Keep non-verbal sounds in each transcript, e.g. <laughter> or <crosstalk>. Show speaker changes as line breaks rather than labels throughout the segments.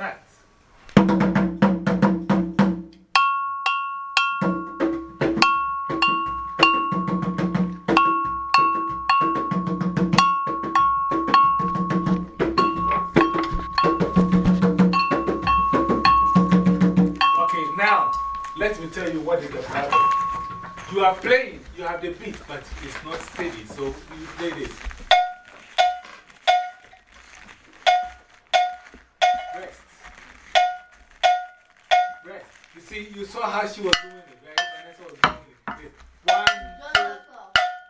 Okay, now let me tell you what is the problem. You are playing, you have the beat, but it's not steady, so you play this. Rest. You see, you saw how she was doing it, right? Vanessa was doing it. One, two,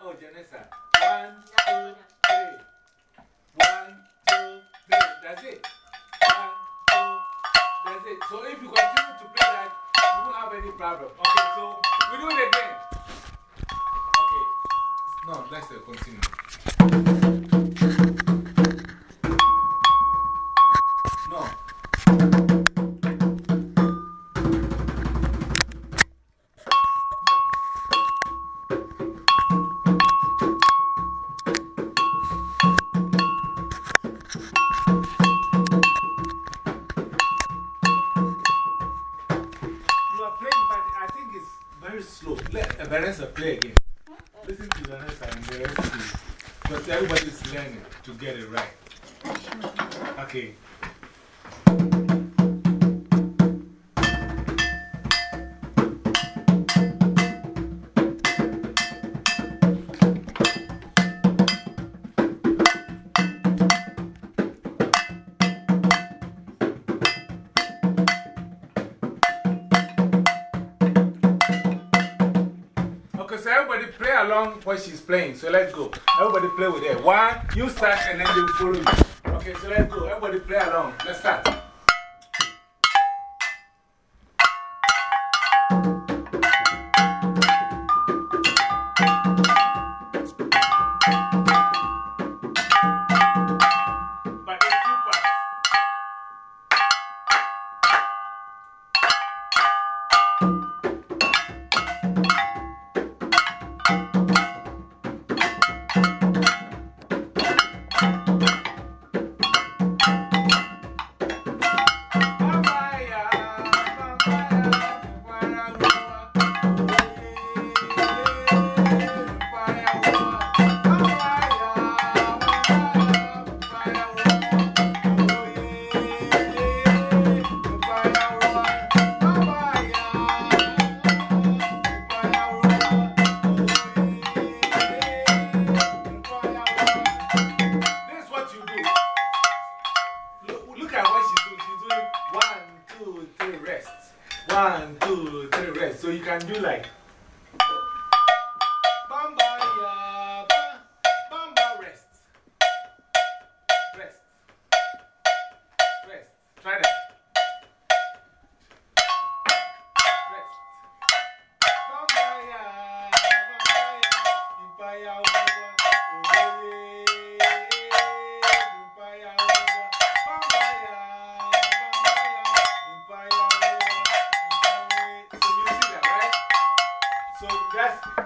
oh, Janessa. One, two, three. One, two, three. That's it. One, two, that's it. So if you continue to play that, you won't have any problem. Okay, so we do it again. Okay. No, let's uh, continue. Very slow. Let Vanessa play again. Listen to Vanessa and the rest of you. Because everybody's learning to get it right. Okay. So everybody play along what she's playing. So let's go. Everybody play with her. One, you start and then they follow you. Okay, so let's go. Everybody play along. Let's start. Can do like.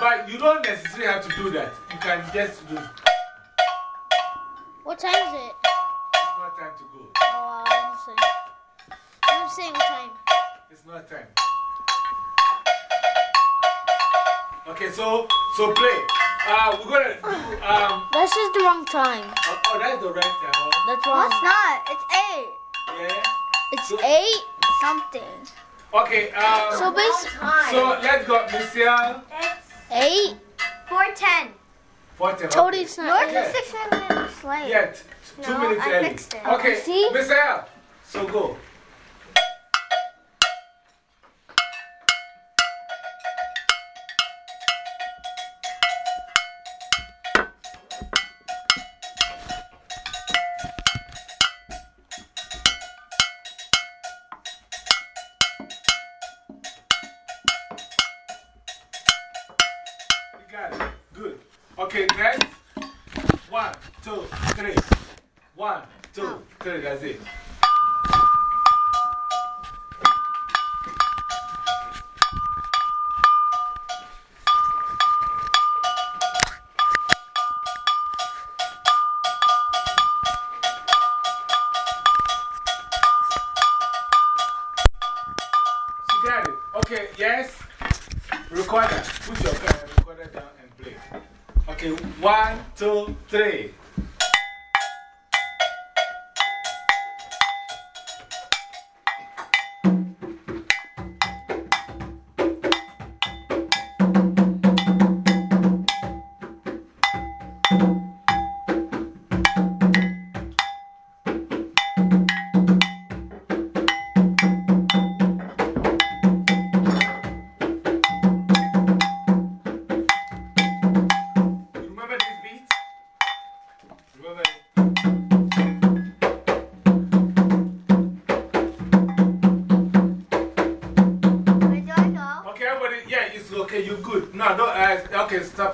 But you don't necessarily have to do that. You can just do.
What time is it?
It's not time to go.
Oh, I was saying. I'm saying what time.
It's not time. Okay, so, so play. Uh, we're gonna do, um, <sighs>
This is the wrong time.
oh, oh, that's the right time.
That's
No,
wrong.
it's not. It's eight.
yeah.
It's
So-
8.
Something.
Okay, um,
So basically,
so let's go, Michelle.
It's
8.
410.
Forty.
Tody's not
Yours is six minutes late.
Yeah, t- t- two
No,
minutes
I
early.
fixed it.
Okay,
See?
Michelle. So go. Got it. Good. Okay, next. One, two, three. One, two, three. That's it. Got it. Okay, yes. Recorder. Put your uh, recorder down and play. Okay, one, two, three.
Where do